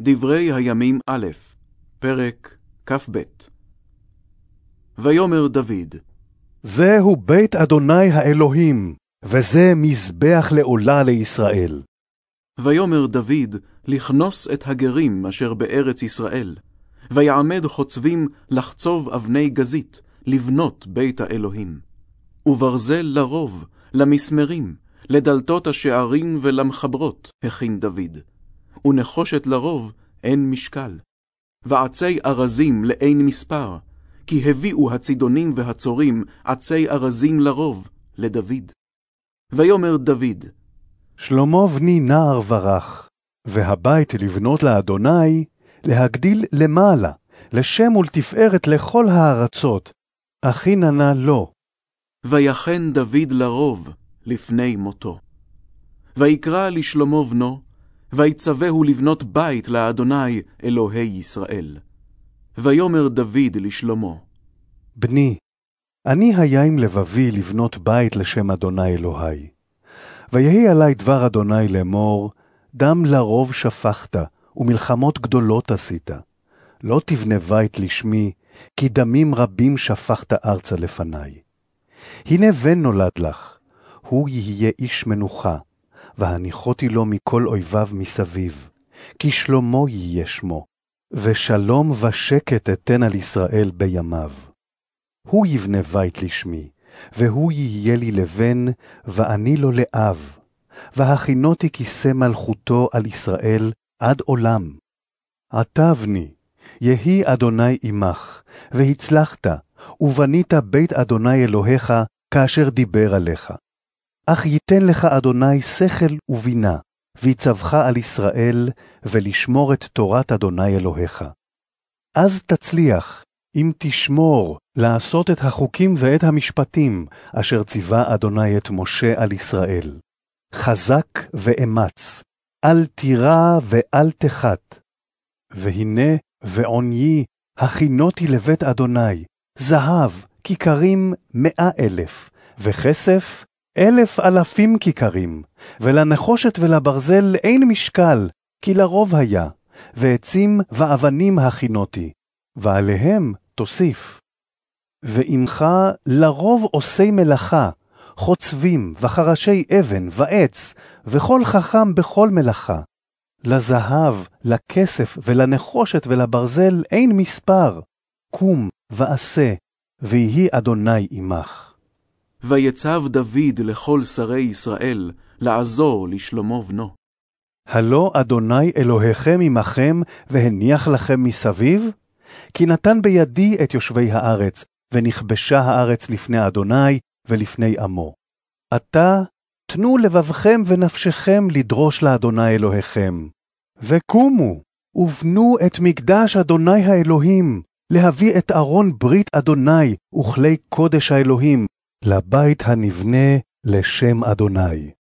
דברי הימים א', פרק כ"ב. ויאמר דוד, זהו בית אדוני האלוהים, וזה מזבח לעולה לישראל. ויאמר דוד לכנוס את הגרים אשר בארץ ישראל, ויעמד חוצבים לחצוב אבני גזית, לבנות בית האלוהים. וברזל לרוב, למסמרים, לדלתות השערים ולמחברות, הכין דוד. ונחושת לרוב אין משקל. ועצי ארזים לאין מספר, כי הביאו הצידונים והצורים עצי ארזים לרוב לדוד. ויאמר דוד, שלמה בני נער ורך, והבית לבנות לאדוני, להגדיל למעלה, לשם ולתפארת לכל הארצות, הכינה נא לו. ויחן דוד לרוב לפני מותו. ויקרא לשלמה בנו, ויצווהו לבנות בית לאדוני אלוהי ישראל. ויאמר דוד לשלמה, בני, אני היה עם לבבי לבנות בית לשם אדוני אלוהי. ויהי עלי דבר אדוני לאמור, דם לרוב שפכת, ומלחמות גדולות עשית. לא תבנה בית לשמי, כי דמים רבים שפכת ארצה לפניי. הנה בן נולד לך, הוא יהיה איש מנוחה, והניחותי לו מכל אויביו מסביב, כי שלמה יהיה שמו, ושלום ושקט אתן על ישראל בימיו. הוא יבנה בית לשמי, והוא יהיה לי לבן, ואני לו לאב, והכינותי כיסא מלכותו על ישראל עד עולם. עתה בני, יהי אדוני עמך, והצלחת, ובנית בית אדוני אלוהיך, כאשר דיבר עליך. אך ייתן לך אדוני שכל ובינה, ויצבך על ישראל, ולשמור את תורת אדוני אלוהיך. אז תצליח, אם תשמור, לעשות את החוקים ואת המשפטים, אשר ציווה אדוני את משה על ישראל. חזק ואמץ, אל תירא ואל תחת. והנה, ועוניי, הכינותי לבית אדוני, זהב, כיכרים מאה אלף, וכסף אלף אלפים כיכרים, ולנחושת ולברזל אין משקל, כי לרוב היה, ועצים ואבנים הכינותי, ועליהם תוסיף. ועמך לרוב עושי מלאכה, חוצבים וחרשי אבן ועץ, וכל חכם בכל מלאכה. לזהב, לכסף ולנחושת ולברזל אין מספר. קום ועשה, ויהי אדוני עמך. ויצב דוד לכל שרי ישראל לעזור לשלמה בנו. הלא אדוני אלוהיכם עמכם, והניח לכם מסביב? כי נתן בידי את יושבי הארץ, ונכבשה הארץ לפני אדוני ולפני עמו. עתה תנו לבבכם ונפשכם לדרוש לאדוני אלוהיכם. וקומו, ובנו את מקדש אדוני האלוהים, להביא את ארון ברית אדוני וכלי קודש האלוהים, לבית הנבנה לשם אדוני.